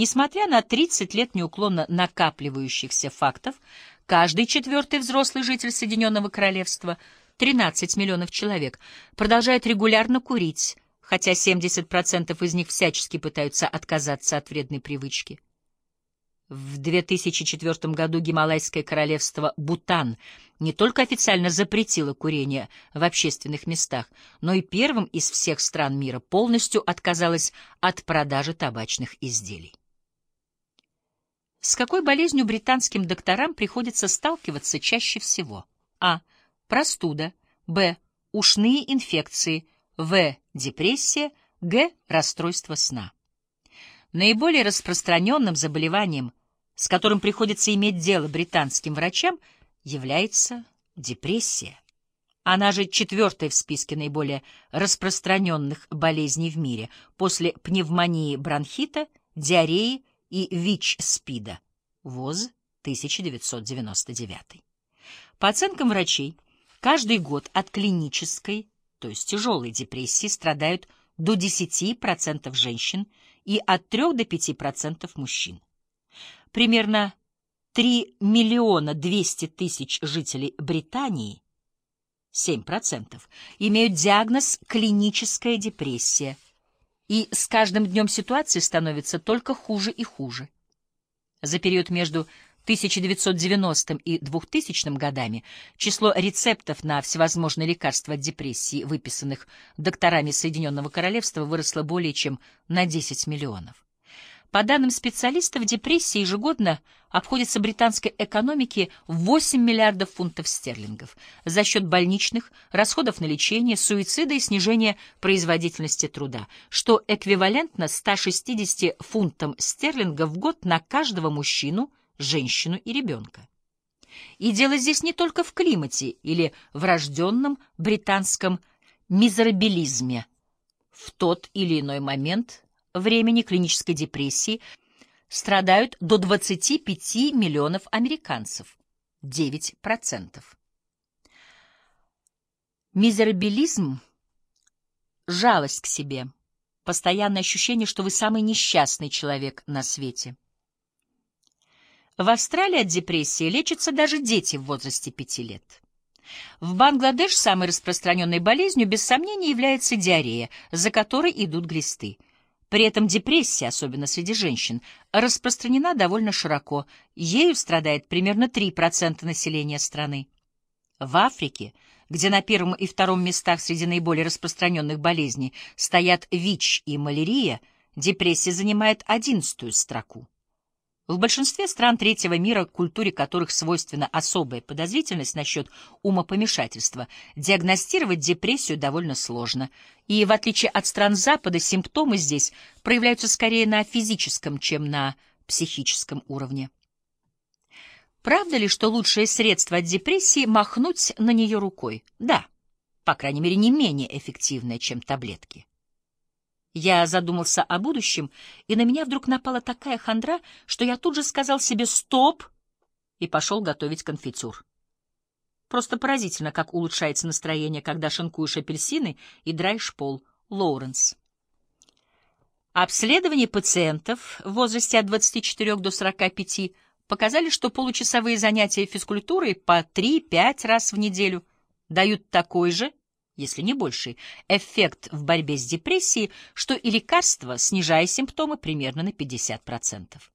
Несмотря на 30 лет неуклонно накапливающихся фактов, каждый четвертый взрослый житель Соединенного Королевства, 13 миллионов человек, продолжает регулярно курить, хотя 70% из них всячески пытаются отказаться от вредной привычки. В 2004 году Гималайское королевство Бутан не только официально запретило курение в общественных местах, но и первым из всех стран мира полностью отказалось от продажи табачных изделий. С какой болезнью британским докторам приходится сталкиваться чаще всего? А. Простуда. Б. Ушные инфекции. В. Депрессия. Г. Расстройство сна. Наиболее распространенным заболеванием, с которым приходится иметь дело британским врачам, является депрессия. Она же четвертая в списке наиболее распространенных болезней в мире после пневмонии бронхита, диареи и ВИЧ-СПИДа. ВОЗ 1999. По оценкам врачей, каждый год от клинической, то есть тяжелой депрессии страдают до 10% женщин и от 3 до 5% мужчин. Примерно 3 миллиона 200 тысяч жителей Британии, 7%, имеют диагноз клиническая депрессия – и с каждым днем ситуация становится только хуже и хуже. За период между 1990 и 2000 годами число рецептов на всевозможные лекарства от депрессии, выписанных докторами Соединенного Королевства, выросло более чем на 10 миллионов. По данным специалистов, депрессия ежегодно обходится британской экономике в 8 миллиардов фунтов стерлингов за счет больничных, расходов на лечение, суицида и снижения производительности труда, что эквивалентно 160 фунтам стерлингов в год на каждого мужчину, женщину и ребенка. И дело здесь не только в климате или врожденном британском мизерабилизме. В тот или иной момент времени клинической депрессии страдают до 25 миллионов американцев, 9%. Мизерабилизм — жалость к себе, постоянное ощущение, что вы самый несчастный человек на свете. В Австралии от депрессии лечатся даже дети в возрасте 5 лет. В Бангладеш самой распространенной болезнью без сомнения является диарея, за которой идут глисты — при этом депрессия, особенно среди женщин, распространена довольно широко. Ею страдает примерно 3% населения страны. В Африке, где на первом и втором местах среди наиболее распространенных болезней стоят ВИЧ и малярия, депрессия занимает одиннадцатую строку. В большинстве стран третьего мира, культуре которых свойственна особая подозрительность насчет умопомешательства, диагностировать депрессию довольно сложно. И, в отличие от стран Запада, симптомы здесь проявляются скорее на физическом, чем на психическом уровне. Правда ли, что лучшее средство от депрессии — махнуть на нее рукой? Да, по крайней мере, не менее эффективное, чем таблетки. Я задумался о будущем, и на меня вдруг напала такая хандра, что я тут же сказал себе «стоп» и пошел готовить конфитюр. Просто поразительно, как улучшается настроение, когда шинкуешь апельсины и драешь пол. Лоуренс. Обследование пациентов в возрасте от 24 до 45 показали, что получасовые занятия физкультурой по 3-5 раз в неделю дают такой же если не больший, эффект в борьбе с депрессией, что и лекарства, снижая симптомы примерно на 50%.